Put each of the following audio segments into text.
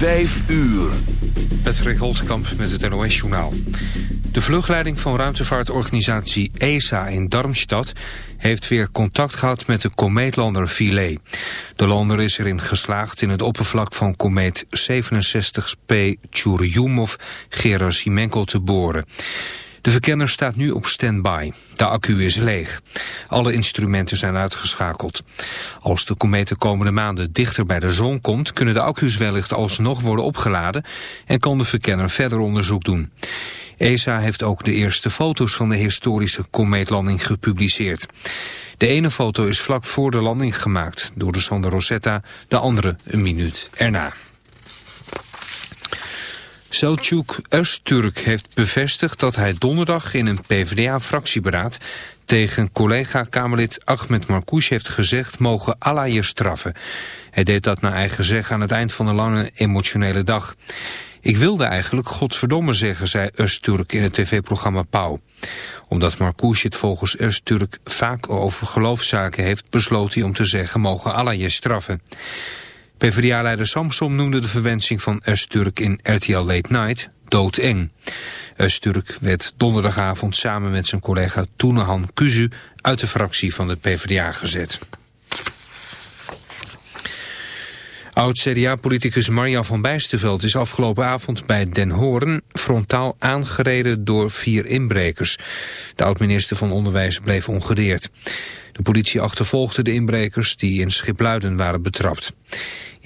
5 uur. Patrick Holtkamp met het NOS-journaal. De vluchtleiding van ruimtevaartorganisatie ESA in Darmstadt... heeft weer contact gehad met de komeetlander Philae. De lander is erin geslaagd in het oppervlak van komeet 67P Churyumov-Gerasimenko te boren. De verkenner staat nu op standby. De accu is leeg. Alle instrumenten zijn uitgeschakeld. Als de komeet de komende maanden dichter bij de zon komt... kunnen de accu's wellicht alsnog worden opgeladen... en kan de verkenner verder onderzoek doen. ESA heeft ook de eerste foto's van de historische komeetlanding gepubliceerd. De ene foto is vlak voor de landing gemaakt door de sonde Rosetta, de andere een minuut erna. Selçuk Öztürk heeft bevestigd dat hij donderdag in een PvdA-fractieberaad tegen collega-Kamerlid Ahmed Marcouch heeft gezegd mogen Allah je straffen. Hij deed dat naar eigen zeg aan het eind van een lange emotionele dag. Ik wilde eigenlijk godverdomme zeggen, zei Öztürk in het tv-programma Pauw. Omdat Marcouch het volgens Öztürk vaak over geloofszaken heeft, besloot hij om te zeggen mogen Allah je straffen. PvdA-leider Samsom noemde de verwensing van Öztürk in RTL Late Night doodeng. Öztürk werd donderdagavond samen met zijn collega Toenehan Kuzu uit de fractie van de PvdA gezet. Oud-CDA-politicus Marja van Bijsterveld is afgelopen avond bij Den Hoorn frontaal aangereden door vier inbrekers. De oud-minister van Onderwijs bleef ongedeerd. De politie achtervolgde de inbrekers die in Schipluiden waren betrapt.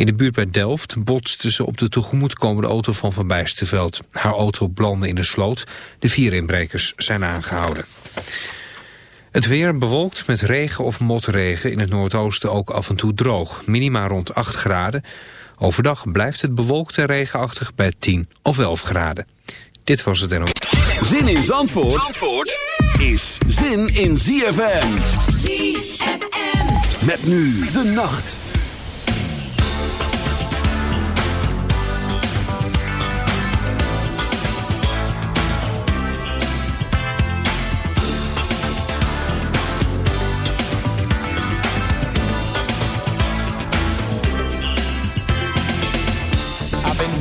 In de buurt bij Delft botste ze op de tegemoetkomende auto van Van Bijsterveld. Haar auto blandde in de sloot. De vier inbrekers zijn aangehouden. Het weer bewolkt met regen of motregen. In het noordoosten ook af en toe droog. Minima rond 8 graden. Overdag blijft het bewolkt en regenachtig bij 10 of 11 graden. Dit was het en Zin in Zandvoort, Zandvoort is zin in ZFM. ZFM. Met nu de nacht.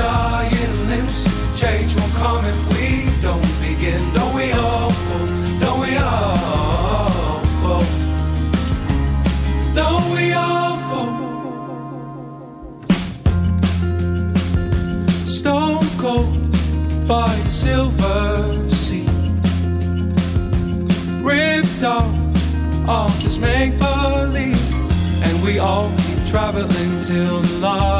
dying limbs. Change won't come if we don't begin. Don't we all fall? Don't we all fall? Don't we all fall? Stone cold by the silver sea. Ripped off of this make believe. And we all keep traveling till the lights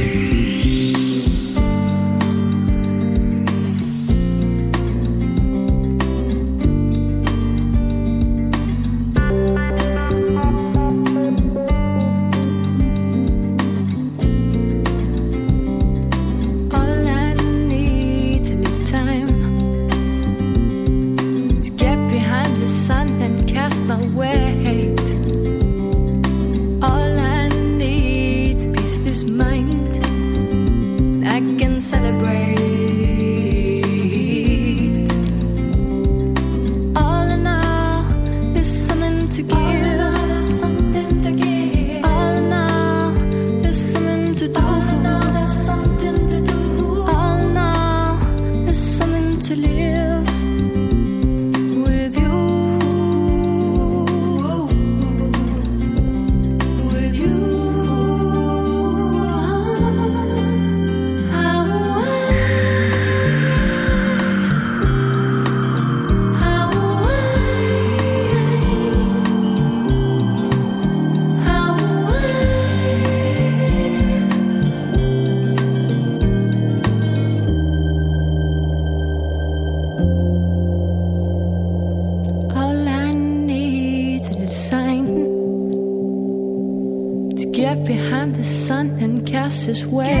This way.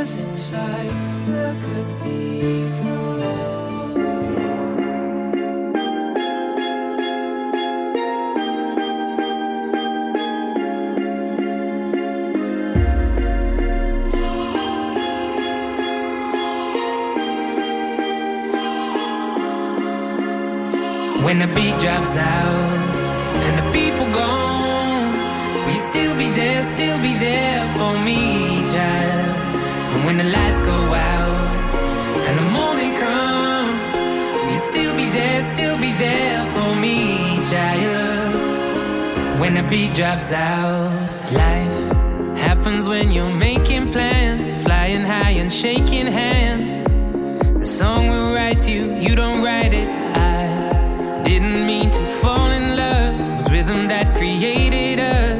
inside the cathedral. When the beat drops out when the lights go out and the morning comes, will you still be there, still be there for me, child? When the beat drops out, life happens when you're making plans, flying high and shaking hands. The song will write you, you don't write it. I didn't mean to fall in love, it was rhythm that created us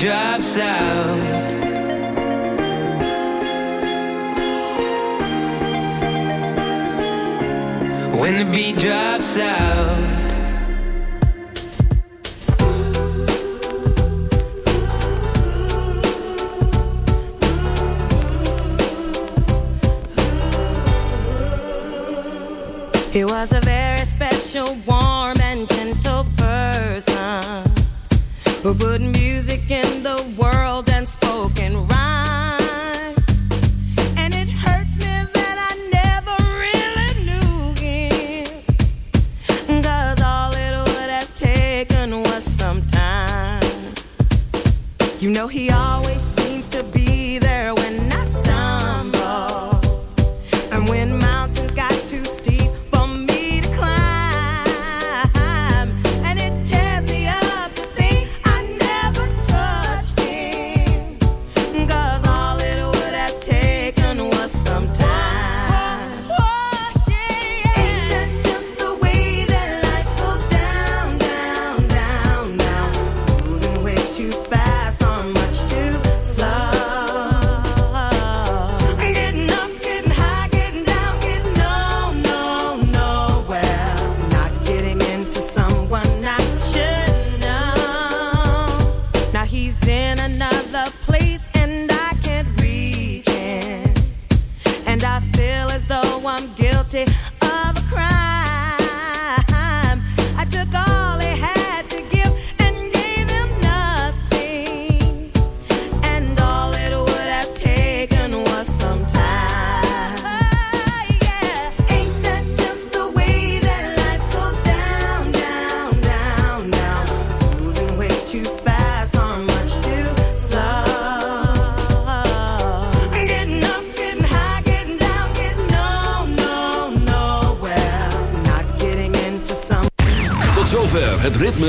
drops out. When the beat drops out. He was a very special, warm, and gentle person who put music